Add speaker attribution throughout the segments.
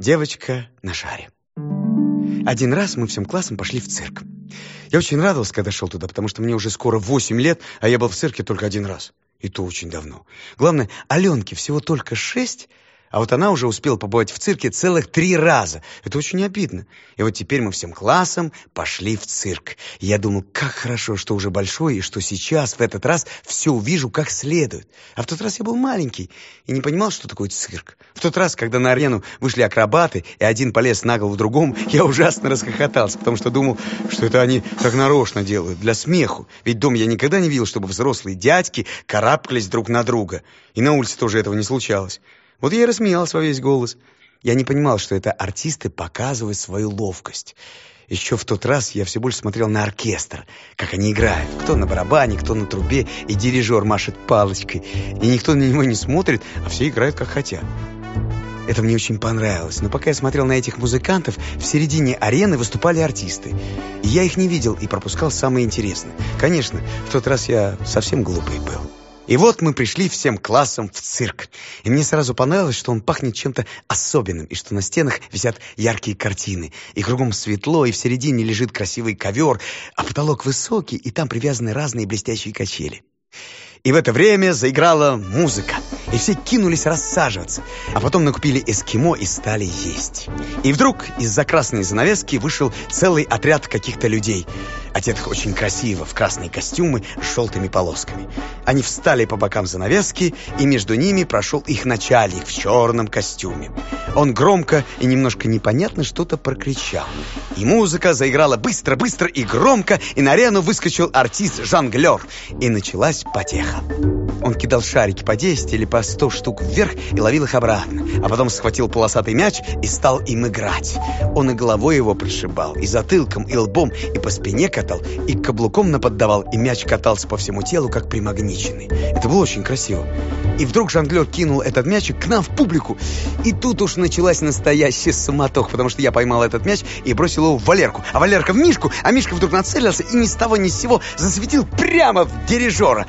Speaker 1: Девочка на шаре. Один раз мы всем классом пошли в цирк. Я очень радовался, когда шел туда, потому что мне уже скоро 8 лет, а я был в цирке только один раз. И то очень давно. Главное, Аленке всего только 6, а вот она уже успела побывать в цирке целых три раза. Это очень обидно. И вот теперь мы всем классом пошли в цирк. я думаю, как хорошо, что уже большой, и что сейчас, в этот раз, все увижу как следует. А в тот раз я был маленький и не понимал, что такое цирк. В тот раз, когда на арену вышли акробаты, и один полез на голову другому, я ужасно расхохотался, потому что думал, что это они так нарочно делают, для смеху. Ведь дома я никогда не видел, чтобы взрослые дядьки карабкались друг на друга. И на улице тоже этого не случалось. Вот я и рассмеялся во весь голос. Я не понимал, что это артисты показывают свою ловкость. Еще в тот раз я все больше смотрел на оркестр, как они играют. Кто на барабане, кто на трубе, и дирижер машет палочкой. И никто на него не смотрит, а все играют как хотят. Это мне очень понравилось. Но пока я смотрел на этих музыкантов, в середине арены выступали артисты. И я их не видел и пропускал самое интересное. Конечно, в тот раз я совсем глупый был. И вот мы пришли всем классом в цирк. И мне сразу понравилось, что он пахнет чем-то особенным, и что на стенах висят яркие картины. И кругом светло, и в середине лежит красивый ковер, а потолок высокий, и там привязаны разные блестящие качели. И в это время заиграла музыка, и все кинулись рассаживаться, а потом накупили эскимо и стали есть. И вдруг из-за красной занавески вышел целый отряд каких-то людей – одетых очень красиво в красные костюмы с желтыми полосками. Они встали по бокам занавески, и между ними прошел их начальник в черном костюме. Он громко и немножко непонятно что-то прокричал. И музыка заиграла быстро-быстро и громко, и на арену выскочил артист-жонглер, и началась потеха. Он кидал шарики по 10 или по 100 штук вверх и ловил их обратно, а потом схватил полосатый мяч и стал им играть. Он и головой его пришибал, и затылком, и лбом, и по спине катал, и каблуком наподдавал, и мяч катался по всему телу, как примагниченный. Это было очень красиво. И вдруг жонглер кинул этот мячик к нам в публику. И тут уж началась настоящая суматоха, потому что я поймал этот мяч и бросил его в Валерку. А Валерка в Мишку, а Мишка вдруг нацелился и ни с того ни с сего засветил прямо в дирижера.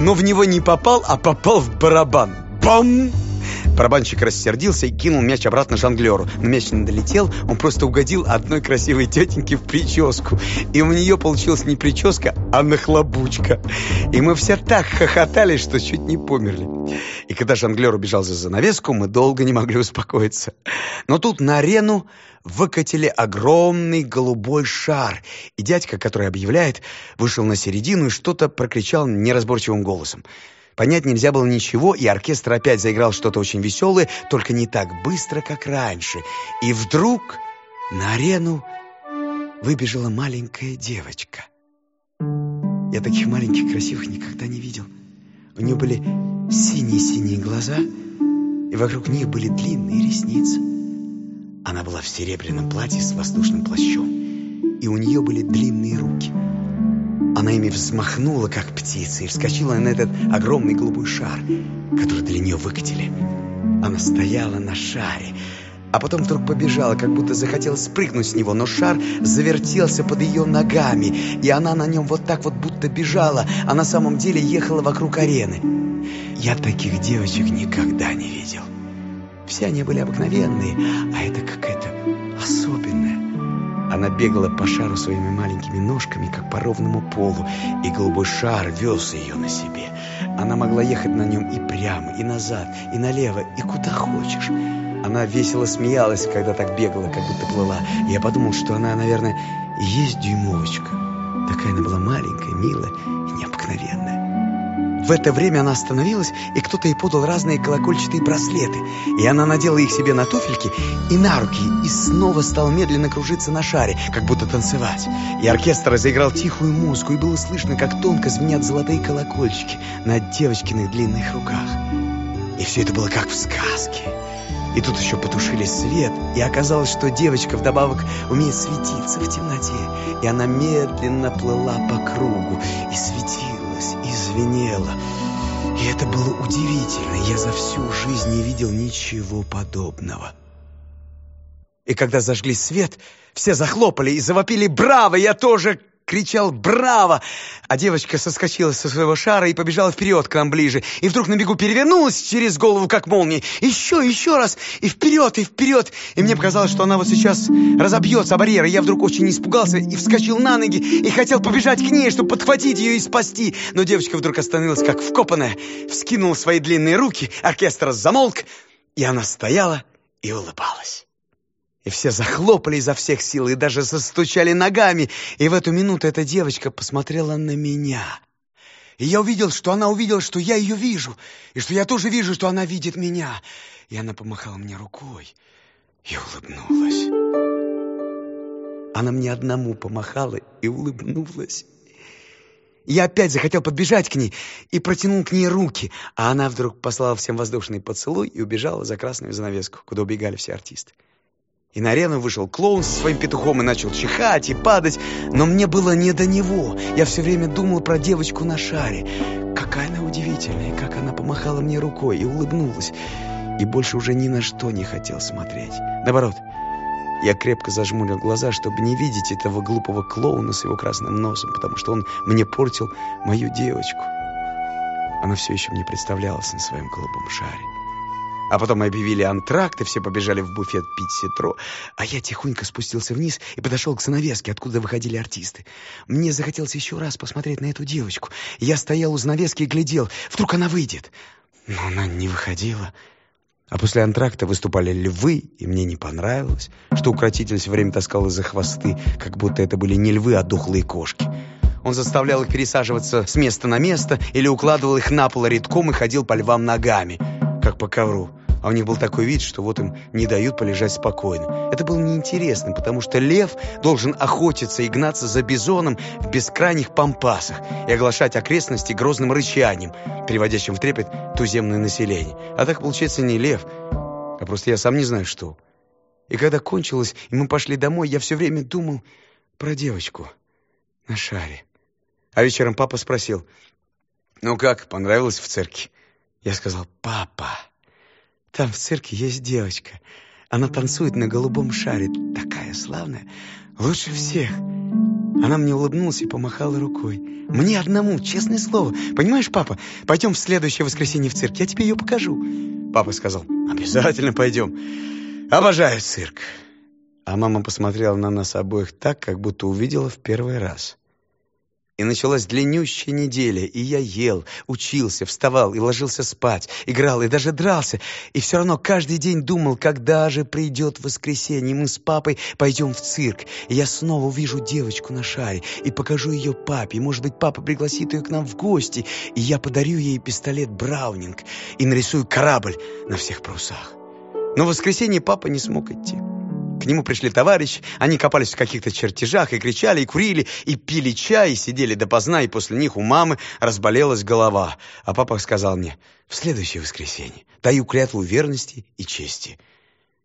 Speaker 1: Но в него не попал, а попал в барабан. Бам! Барабанщик рассердился и кинул мяч обратно жонглеру. Но мяч не долетел, он просто угодил одной красивой тетеньке в прическу. И у нее получилась не прическа, а нахлобучка. И мы все так хохотали, что чуть не померли. И когда жонглер убежал за занавеску, мы долго не могли успокоиться. Но тут на арену выкатили огромный голубой шар. И дядька, который объявляет, вышел на середину и что-то прокричал неразборчивым голосом. Понять нельзя было ничего, и оркестр опять заиграл что-то очень веселое, только не так быстро, как раньше. И вдруг на арену выбежала маленькая девочка. Я таких маленьких красивых никогда не видел. У нее были синие-синие глаза, и вокруг них были длинные ресницы. Она была в серебряном платье с воздушным плащом, и у нее были длинные руки — она ими взмахнула, как птица, и вскочила на этот огромный голубой шар, который для нее выкатили. Она стояла на шаре, а потом вдруг побежала, как будто захотела спрыгнуть с него, но шар завертелся под ее ногами, и она на нем вот так вот будто бежала, а на самом деле ехала вокруг арены. Я таких девочек никогда не видел. Все они были обыкновенные, а это какая-то. Она бегала по шару своими маленькими ножками, как по ровному полу, и голубой шар вез ее на себе. Она могла ехать на нем и прямо, и назад, и налево, и куда хочешь. Она весело смеялась, когда так бегала, как будто плыла. Я подумал, что она, наверное, и есть дюймовочка. Такая она была маленькая, милая и необыкновенная. В это время она остановилась, и кто-то ей подал разные колокольчатые браслеты. И она надела их себе на туфельки и на руки, и снова стала медленно кружиться на шаре, как будто танцевать. И оркестр заиграл тихую музыку, и было слышно, как тонко звенят золотые колокольчики на девочкиных длинных руках. И все это было как в сказке. И тут еще потушили свет, и оказалось, что девочка вдобавок умеет светиться в темноте. И она медленно плыла по кругу и светила дергалась и звенела. И это было удивительно. Я за всю жизнь не видел ничего подобного. И когда зажгли свет, все захлопали и завопили «Браво! Я тоже кричал «Браво!», а девочка соскочила со своего шара и побежала вперед к нам ближе, и вдруг на бегу перевернулась через голову, как молния. Еще, еще раз, и вперед, и вперед. И мне показалось, что она вот сейчас разобьется о барьер, и я вдруг очень испугался и вскочил на ноги, и хотел побежать к ней, чтобы подхватить ее и спасти. Но девочка вдруг остановилась, как вкопанная, вскинула свои длинные руки, оркестр замолк, и она стояла и улыбалась. И все захлопали изо всех сил и даже застучали ногами. И в эту минуту эта девочка посмотрела на меня. И я увидел, что она увидела, что я ее вижу, и что я тоже вижу, что она видит меня. И она помахала мне рукой и улыбнулась. Она мне одному помахала и улыбнулась. Я опять захотел подбежать к ней и протянул к ней руки, а она вдруг послала всем воздушный поцелуй и убежала за красную занавеску, куда убегали все артисты. И на арену вышел клоун со своим петухом и начал чихать и падать, но мне было не до него. Я все время думал про девочку на шаре. Какая она удивительная, как она помахала мне рукой и улыбнулась. И больше уже ни на что не хотел смотреть. Наоборот, я крепко зажмурил глаза, чтобы не видеть этого глупого клоуна с его красным носом, потому что он мне портил мою девочку. Она все еще мне представлялась на своем голубом шаре. А потом объявили антракт, и все побежали в буфет пить ситро. А я тихонько спустился вниз и подошел к занавеске, откуда выходили артисты. Мне захотелось еще раз посмотреть на эту девочку. Я стоял у занавески и глядел. Вдруг она выйдет. Но она не выходила. А после антракта выступали львы, и мне не понравилось, что укротитель все время таскал из-за хвосты, как будто это были не львы, а духлые кошки. Он заставлял их пересаживаться с места на место или укладывал их на пол редком и ходил по львам ногами, как по ковру а у них был такой вид, что вот им не дают полежать спокойно. Это было неинтересно, потому что лев должен охотиться и гнаться за бизоном в бескрайних пампасах и оглашать окрестности грозным рычанием, приводящим в трепет туземное население. А так, получается, не лев, а просто я сам не знаю, что. И когда кончилось, и мы пошли домой, я все время думал про девочку на шаре. А вечером папа спросил, «Ну как, понравилось в церкви?» Я сказал, «Папа». Там в цирке есть девочка. Она танцует на голубом шаре. Такая славная. Лучше всех. Она мне улыбнулась и помахала рукой. Мне одному, честное слово. Понимаешь, папа, пойдем в следующее воскресенье в цирк. Я тебе ее покажу. Папа сказал, обязательно пойдем. Обожаю цирк. А мама посмотрела на нас обоих так, как будто увидела в первый раз. И началась длиннющая неделя, и я ел, учился, вставал и ложился спать, играл и даже дрался. И все равно каждый день думал, когда же придет воскресенье, мы с папой пойдем в цирк. И я снова увижу девочку на шаре и покажу ее папе. Может быть, папа пригласит ее к нам в гости, и я подарю ей пистолет Браунинг и нарисую корабль на всех парусах. Но в воскресенье папа не смог идти. К нему пришли товарищи, они копались в каких-то чертежах и кричали, и курили, и пили чай, и сидели допоздна, и после них у мамы разболелась голова. А папа сказал мне, в следующее воскресенье даю клятву верности и чести.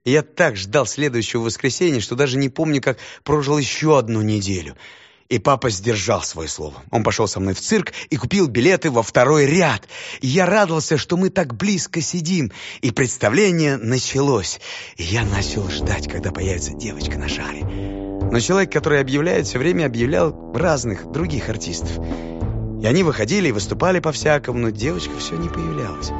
Speaker 1: Я так ждал следующего воскресенья, что даже не помню, как прожил еще одну неделю — и папа сдержал свое слово. Он пошел со мной в цирк и купил билеты во второй ряд. И я радовался, что мы так близко сидим. И представление началось. И я начал ждать, когда появится девочка на шаре. Но человек, который объявляет, все время объявлял разных других артистов. И они выходили и выступали по-всякому, но девочка все не появлялась.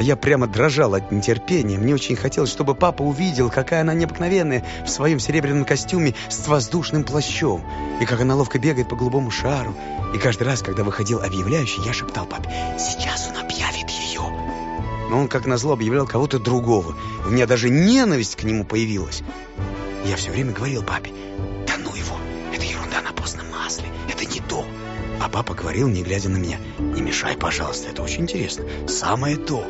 Speaker 1: А я прямо дрожал от нетерпения. Мне очень хотелось, чтобы папа увидел, какая она необыкновенная в своем серебряном костюме с воздушным плащом. И как она ловко бегает по голубому шару. И каждый раз, когда выходил объявляющий, я шептал папе, «Сейчас он объявит ее». Но он, как назло, объявлял кого-то другого. У меня даже ненависть к нему появилась. Я все время говорил папе, А папа говорил, не глядя на меня, «Не мешай, пожалуйста, это очень интересно. Самое то».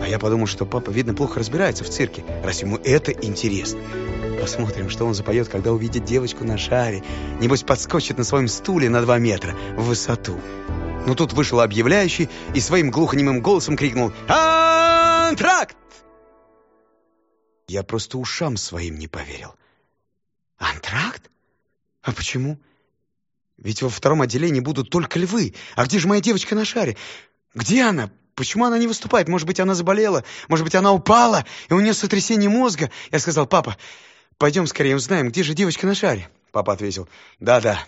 Speaker 1: А я подумал, что папа, видно, плохо разбирается в цирке, раз ему это интересно. Посмотрим, что он запоет, когда увидит девочку на шаре. Небось, подскочит на своем стуле на два метра в высоту. Но тут вышел объявляющий и своим глухонемым голосом крикнул «Антракт!». Я просто ушам своим не поверил. «Антракт? А почему?» Ведь во втором отделении будут только львы. А где же моя девочка на шаре? Где она? Почему она не выступает? Может быть, она заболела? Может быть, она упала, и у нее сотрясение мозга? Я сказал, папа, пойдем скорее узнаем, где же девочка на шаре. Папа ответил, да-да.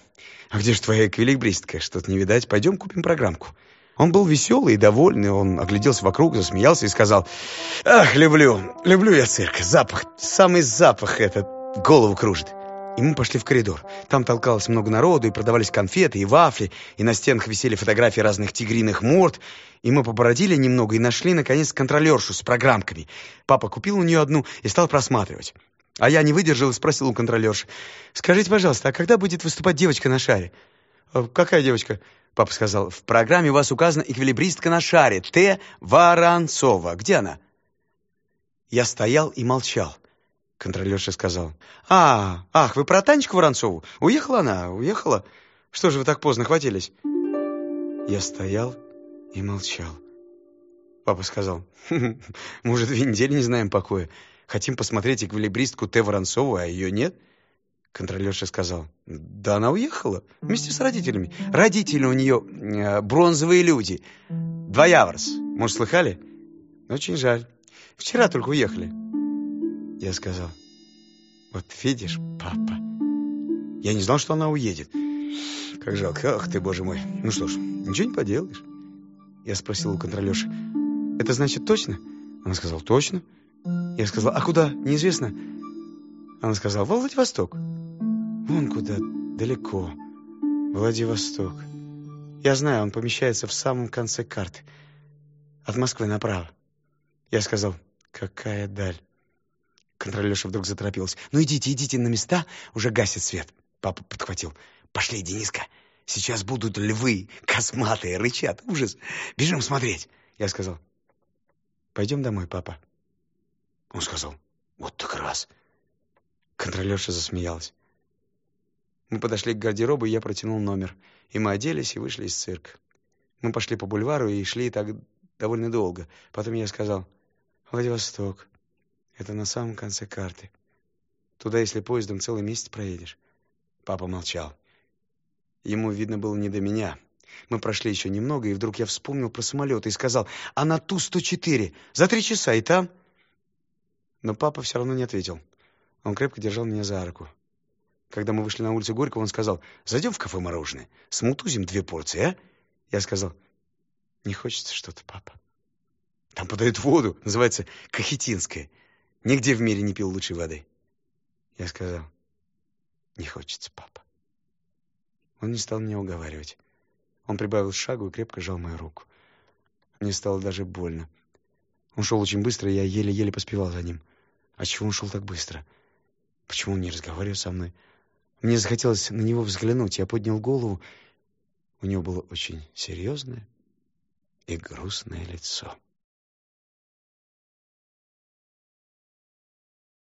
Speaker 1: А где же твоя эквилибристка? Что-то не видать. Пойдем купим программку. Он был веселый и довольный, он огляделся вокруг, засмеялся и сказал, «Ах, люблю, люблю я цирк, запах, самый запах этот, голову кружит». И мы пошли в коридор. Там толкалось много народу, и продавались конфеты, и вафли, и на стенах висели фотографии разных тигриных морд. И мы побородили немного и нашли, наконец, контролершу с программками. Папа купил у нее одну и стал просматривать. А я не выдержал и спросил у контролерши, «Скажите, пожалуйста, а когда будет выступать девочка на шаре?» «Э, «Какая девочка?» Папа сказал, «В программе у вас указана эквилибристка на шаре, Т. Воронцова. Где она?» Я стоял и молчал. Контролерша сказал. «А, ах, вы про Танечку Воронцову? Уехала она, уехала? Что же вы так поздно хватились?» Я стоял и молчал. Папа сказал. «Мы уже две недели не знаем покоя. Хотим посмотреть эквилибристку Т. Воронцову, а ее нет?» Контролерша сказал. «Да она уехала вместе с родителями. Родители у нее э, бронзовые люди. Двояворс. Может, слыхали? Очень жаль. Вчера только уехали». Я сказал, вот видишь, папа, я не знал, что она уедет. Как жалко, ах ты, боже мой. Ну что ж, ничего не поделаешь. Я спросил у контролерши, это значит точно? Она сказала, точно. Я сказал, а куда, неизвестно? Она сказала, во Владивосток. Вон куда, далеко. Владивосток. Я знаю, он помещается в самом конце карты. От Москвы направо. Я сказал, какая даль. Контролерша вдруг заторопилась. «Ну идите, идите на места, уже гасит свет». Папа подхватил. «Пошли, Дениска, сейчас будут львы, косматые, рычат. Ужас! Бежим смотреть!» Я сказал. «Пойдем домой, папа». Он сказал. «Вот так раз». Контролерша засмеялась. Мы подошли к гардеробу, и я протянул номер. И мы оделись и вышли из цирка. Мы пошли по бульвару и шли так довольно долго. Потом я сказал «Владивосток». Это на самом конце карты. Туда, если поездом целый месяц проедешь. Папа молчал. Ему, видно, было не до меня. Мы прошли еще немного, и вдруг я вспомнил про самолет и сказал, а на Ту-104, за три часа и там. Но папа все равно не ответил. Он крепко держал меня за руку. Когда мы вышли на улицу Горького, он сказал, зайдем в кафе мороженое, смутузим две порции, а? Я сказал, не хочется что-то, папа. Там подают воду, называется кахетинская. Нигде в мире не пил лучшей воды. Я сказал, не хочется, папа. Он не стал меня уговаривать. Он прибавил шагу и крепко сжал мою руку. Мне стало даже больно. Он шел очень быстро, и я еле-еле поспевал за ним. А чего он шел так быстро? Почему он не разговаривал со мной? Мне захотелось на него взглянуть. Я поднял голову. У него было очень серьезное и грустное лицо.